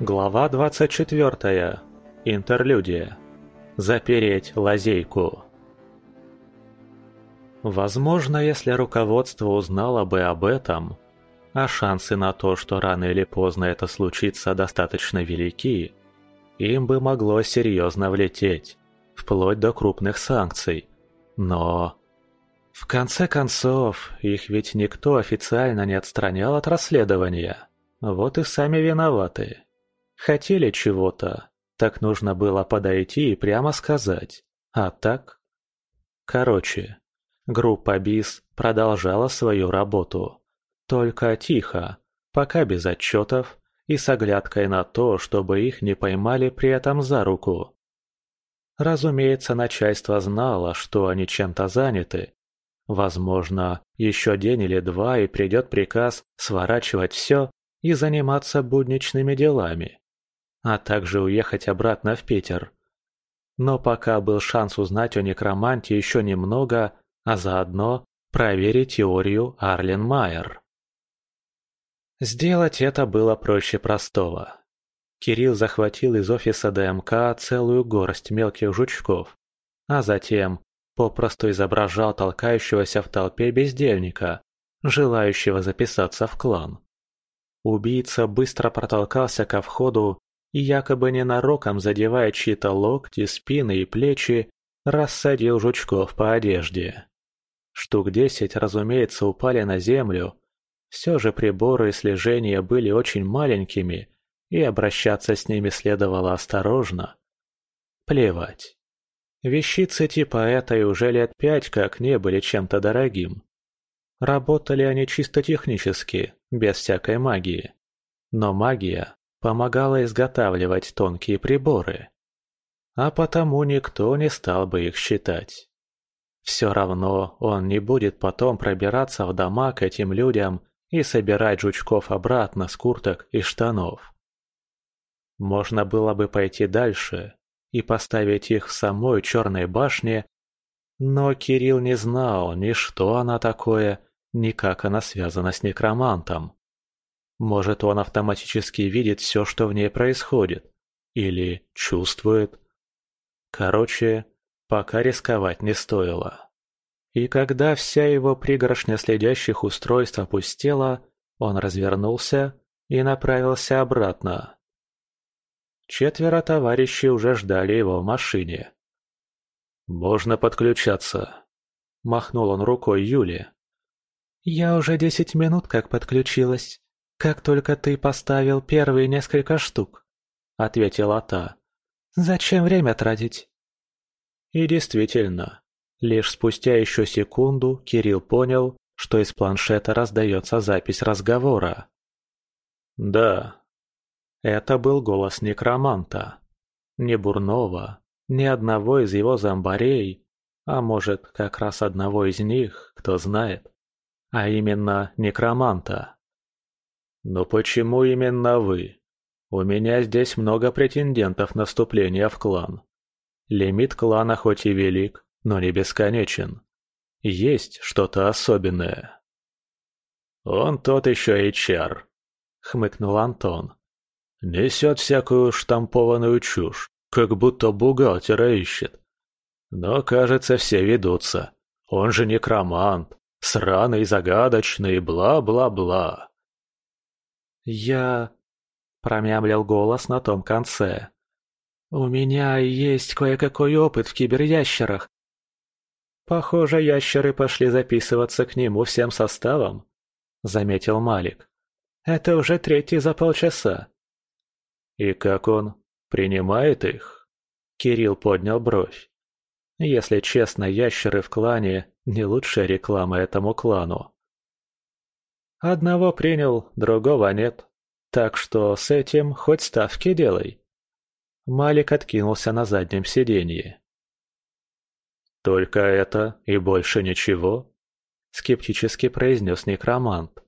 Глава 24. Интерлюдия. Запереть лазейку. Возможно, если руководство узнало бы об этом, а шансы на то, что рано или поздно это случится, достаточно велики, им бы могло серьезно влететь, вплоть до крупных санкций. Но... В конце концов, их ведь никто официально не отстранял от расследования. Вот и сами виноваты. Хотели чего-то, так нужно было подойти и прямо сказать. А так? Короче, группа БИС продолжала свою работу. Только тихо, пока без отчетов и с оглядкой на то, чтобы их не поймали при этом за руку. Разумеется, начальство знало, что они чем-то заняты. Возможно, еще день или два и придет приказ сворачивать все и заниматься будничными делами а также уехать обратно в Питер. Но пока был шанс узнать о некроманте еще немного, а заодно проверить теорию Арлен Майер. Сделать это было проще простого. Кирилл захватил из офиса ДМК целую горсть мелких жучков, а затем попросту изображал толкающегося в толпе бездельника, желающего записаться в клан. Убийца быстро протолкался ко входу и якобы ненароком задевая чьи-то локти, спины и плечи, рассадил жучков по одежде. Штук десять, разумеется, упали на землю. Все же приборы слежения были очень маленькими, и обращаться с ними следовало осторожно. Плевать. Вещицы типа этой уже лет пять как не были чем-то дорогим. Работали они чисто технически, без всякой магии. Но магия помогала изготавливать тонкие приборы. А потому никто не стал бы их считать. Все равно он не будет потом пробираться в дома к этим людям и собирать жучков обратно с курток и штанов. Можно было бы пойти дальше и поставить их в самой Черной башне, но Кирилл не знал ни что она такое, ни как она связана с некромантом. Может, он автоматически видит все, что в ней происходит. Или чувствует. Короче, пока рисковать не стоило. И когда вся его пригоршня следящих устройств опустела, он развернулся и направился обратно. Четверо товарищей уже ждали его в машине. «Можно подключаться», — махнул он рукой Юле. «Я уже десять минут как подключилась», «Как только ты поставил первые несколько штук», — ответила та. «Зачем время тратить?» И действительно, лишь спустя еще секунду Кирилл понял, что из планшета раздается запись разговора. «Да». Это был голос некроманта. Не Бурнова, ни одного из его зомбарей, а может, как раз одного из них, кто знает, а именно некроманта. «Но почему именно вы? У меня здесь много претендентов на вступление в клан. Лимит клана хоть и велик, но не бесконечен. Есть что-то особенное». «Он тот еще HR», — хмыкнул Антон. «Несет всякую штампованную чушь, как будто бухгалтера ищет. Но, кажется, все ведутся. Он же некромант, сраный, загадочный, бла-бла-бла». «Я...» — промямлил голос на том конце. «У меня есть кое-какой опыт в киберящерах». «Похоже, ящеры пошли записываться к нему всем составом», — заметил Малик. «Это уже третий за полчаса». «И как он? Принимает их?» Кирилл поднял бровь. «Если честно, ящеры в клане — не лучшая реклама этому клану. Одного принял, другого нет. Так что с этим хоть ставки делай. Малик откинулся на заднем сиденье. «Только это и больше ничего?» — скептически произнес некромант.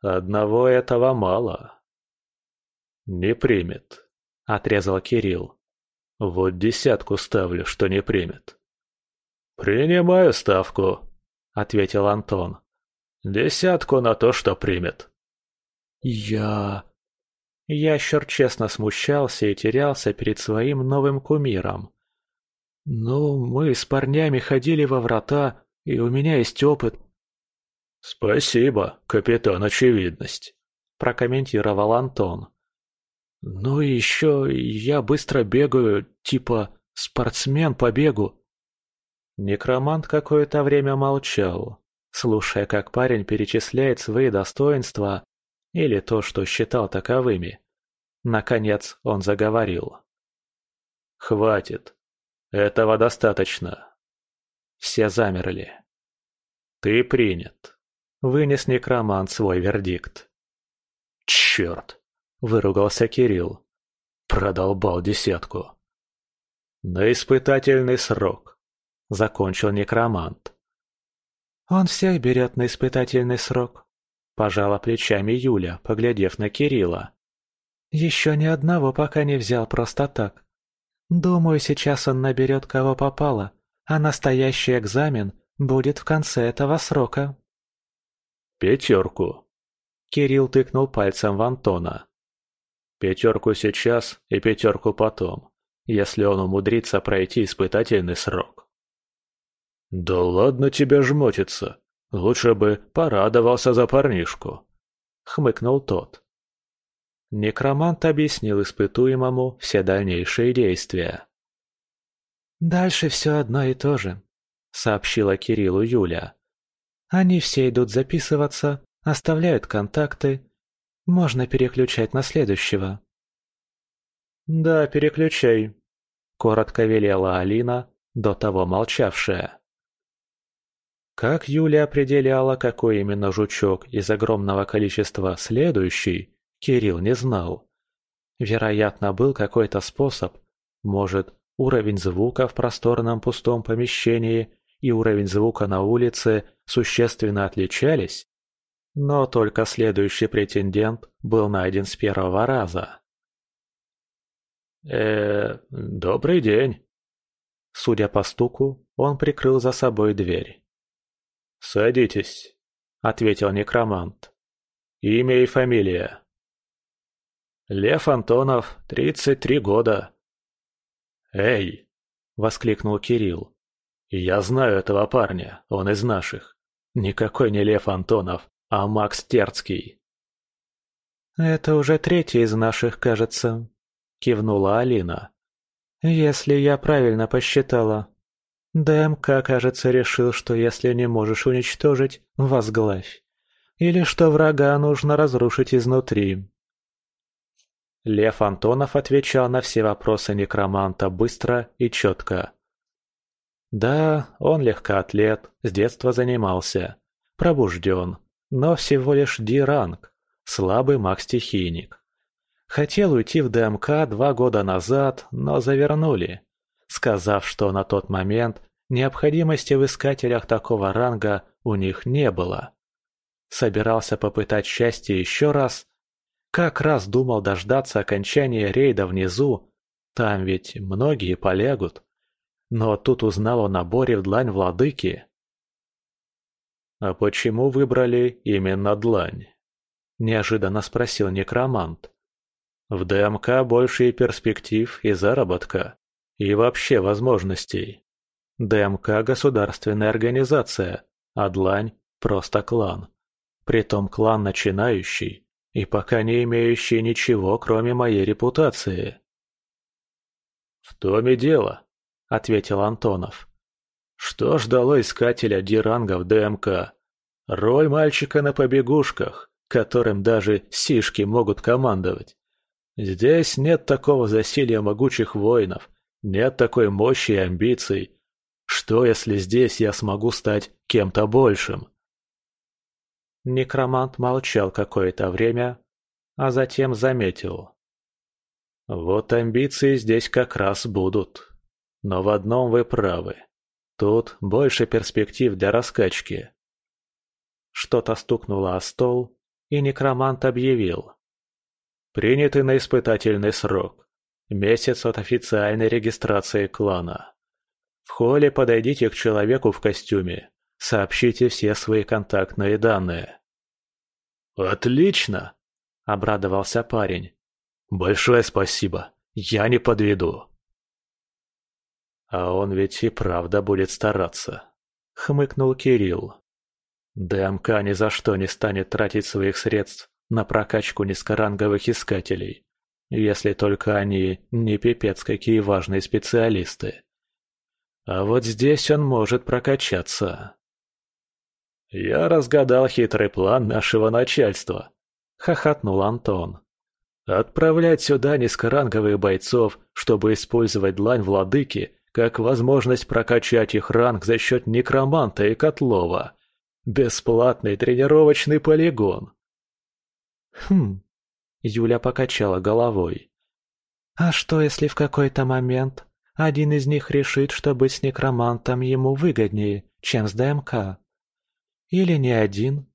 «Одного этого мало». «Не примет», — отрезал Кирилл. «Вот десятку ставлю, что не примет». «Принимаю ставку», — ответил Антон. Десятку на то, что примет. Я... Ящер честно смущался и терялся перед своим новым кумиром. «Ну, мы с парнями ходили во врата, и у меня есть опыт». «Спасибо, капитан Очевидность», – прокомментировал Антон. «Ну и еще я быстро бегаю, типа спортсмен по бегу». Некромант какое-то время молчал, слушая, как парень перечисляет свои достоинства или то, что считал таковыми. Наконец он заговорил. «Хватит. Этого достаточно». Все замерли. «Ты принят», — вынес некромант свой вердикт. «Черт!» — выругался Кирилл. Продолбал десятку. «На испытательный срок», — закончил некромант. «Он всех берет на испытательный срок», — пожала плечами Юля, поглядев на Кирилла. «Еще ни одного пока не взял просто так. Думаю, сейчас он наберет кого попало, а настоящий экзамен будет в конце этого срока». «Пятерку», — Кирилл тыкнул пальцем в Антона. «Пятерку сейчас и пятерку потом, если он умудрится пройти испытательный срок». «Да ладно тебя жмотиться. Лучше бы порадовался за парнишку», — хмыкнул тот. Некромант объяснил испытуемому все дальнейшие действия. «Дальше все одно и то же», — сообщила Кириллу Юля. «Они все идут записываться, оставляют контакты. Можно переключать на следующего». «Да, переключай», — коротко велела Алина, до того молчавшая. Как Юля определяла, какой именно жучок из огромного количества следующий, Кирилл не знал. Вероятно, был какой-то способ, может, уровень звука в просторном пустом помещении и уровень звука на улице существенно отличались? Но только следующий претендент был найден с первого раза. э добрый день». Судя по стуку, он прикрыл за собой дверь. «Садитесь», — ответил некромант. «Имя и фамилия?» «Лев Антонов, 33 года». «Эй!» — воскликнул Кирилл. «Я знаю этого парня, он из наших. Никакой не Лев Антонов, а Макс Терцкий». «Это уже третий из наших, кажется», — кивнула Алина. «Если я правильно посчитала». ДМК, кажется, решил, что если не можешь уничтожить, возглавь. Или что врага нужно разрушить изнутри. Лев Антонов отвечал на все вопросы некроманта быстро и четко. Да, он легкоатлет, с детства занимался, пробужден, но всего лишь D-ранг, слабый маг-стихийник. Хотел уйти в ДМК два года назад, но завернули сказав, что на тот момент необходимости в искателях такого ранга у них не было. Собирался попытать счастье еще раз. Как раз думал дождаться окончания рейда внизу, там ведь многие полягут. Но тут узнал о наборе в длань владыки. «А почему выбрали именно длань?» – неожиданно спросил некромант. «В ДМК больше и перспектив, и заработка. И вообще возможностей. ДМК – государственная организация, а Длань – просто клан. Притом клан начинающий и пока не имеющий ничего, кроме моей репутации. «В том и дело», – ответил Антонов. «Что ждало искателя Диранга в ДМК? Роль мальчика на побегушках, которым даже сишки могут командовать. Здесь нет такого засилья могучих воинов, нет такой мощи и амбиций. Что, если здесь я смогу стать кем-то большим? Некромант молчал какое-то время, а затем заметил. Вот амбиции здесь как раз будут. Но в одном вы правы. Тут больше перспектив для раскачки. Что-то стукнуло о стол, и некромант объявил. Принятый на испытательный срок. Месяц от официальной регистрации клана. В холле подойдите к человеку в костюме. Сообщите все свои контактные данные. «Отлично!» – обрадовался парень. Большое спасибо. Я не подведу. А он ведь и правда будет стараться, хмыкнул Кирилл. ДМК ни за что не станет тратить своих средств на прокачку низкоранговых искателей, если только они не пипец какие важные специалисты. А вот здесь он может прокачаться. «Я разгадал хитрый план нашего начальства», — хохотнул Антон. «Отправлять сюда низкоранговых бойцов, чтобы использовать длань владыки, как возможность прокачать их ранг за счет некроманта и Котлова. Бесплатный тренировочный полигон». «Хм...» — Юля покачала головой. «А что, если в какой-то момент один из них решит, что быть с некромантом ему выгоднее, чем с ДМК?» Или не один?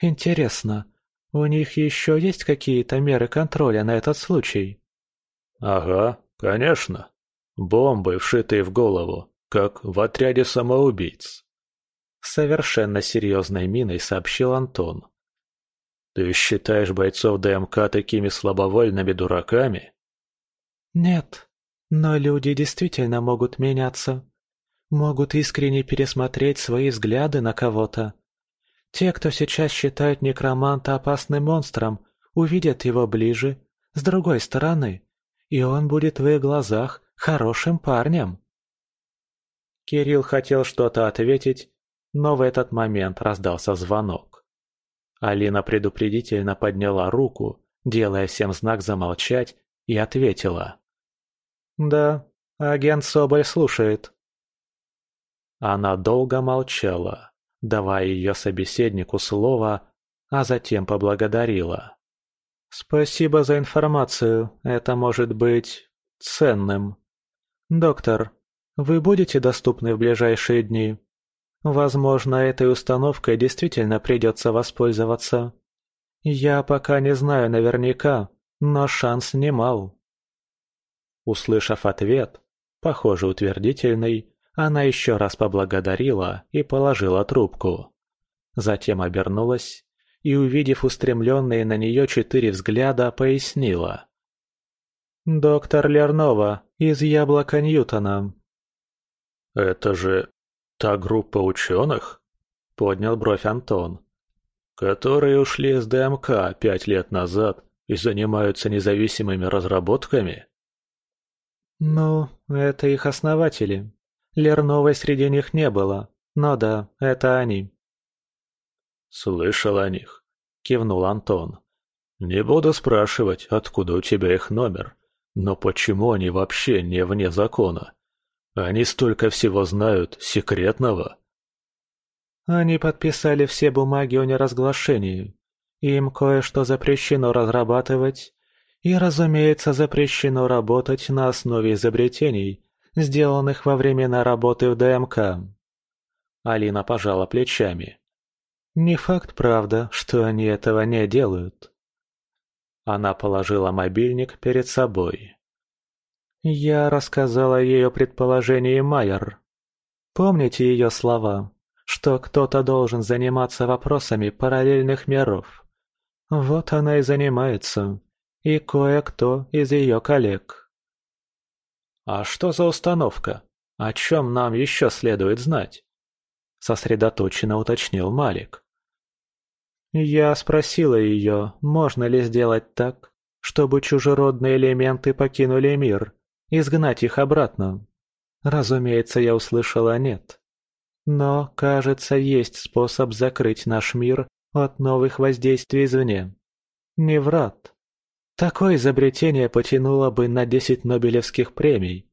Интересно, у них еще есть какие-то меры контроля на этот случай? Ага, конечно. Бомбы, вшитые в голову, как в отряде самоубийц. Совершенно серьезной миной сообщил Антон. Ты считаешь бойцов ДМК такими слабовольными дураками? Нет, но люди действительно могут меняться. Могут искренне пересмотреть свои взгляды на кого-то. Те, кто сейчас считают некроманта опасным монстром, увидят его ближе, с другой стороны, и он будет в их глазах хорошим парнем. Кирилл хотел что-то ответить, но в этот момент раздался звонок. Алина предупредительно подняла руку, делая всем знак замолчать, и ответила. «Да, агент Соболь слушает». Она долго молчала давая ее собеседнику слово, а затем поблагодарила. «Спасибо за информацию, это может быть ценным. Доктор, вы будете доступны в ближайшие дни? Возможно, этой установкой действительно придется воспользоваться. Я пока не знаю наверняка, но шанс немал». Услышав ответ, похоже утвердительный, она еще раз поблагодарила и положила трубку. Затем обернулась и, увидев устремленные на нее четыре взгляда, пояснила. «Доктор Лернова из Яблока Ньютона». «Это же та группа ученых?» — поднял бровь Антон. «Которые ушли из ДМК пять лет назад и занимаются независимыми разработками?» «Ну, это их основатели», Лерновой среди них не было, но да, это они. «Слышал о них», — кивнул Антон. «Не буду спрашивать, откуда у тебя их номер, но почему они вообще не вне закона? Они столько всего знают, секретного». Они подписали все бумаги о неразглашении. Им кое-что запрещено разрабатывать, и, разумеется, запрещено работать на основе изобретений, сделанных во времена работы в ДМК. Алина пожала плечами. Не факт, правда, что они этого не делают. Она положила мобильник перед собой. Я рассказала ей о предположении Майер. Помните ее слова, что кто-то должен заниматься вопросами параллельных миров? Вот она и занимается, и кое-кто из ее коллег. «А что за установка? О чем нам еще следует знать?» Сосредоточенно уточнил Малик. Я спросила ее, можно ли сделать так, чтобы чужеродные элементы покинули мир, изгнать их обратно. Разумеется, я услышала «нет». Но, кажется, есть способ закрыть наш мир от новых воздействий извне. Не врат. Такое изобретение потянуло бы на десять Нобелевских премий.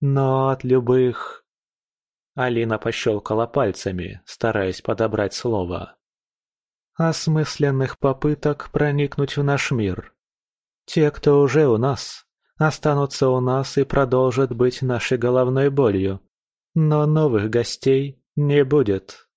Но от любых... Алина пощелкала пальцами, стараясь подобрать слово. Осмысленных попыток проникнуть в наш мир. Те, кто уже у нас, останутся у нас и продолжат быть нашей головной болью. Но новых гостей не будет.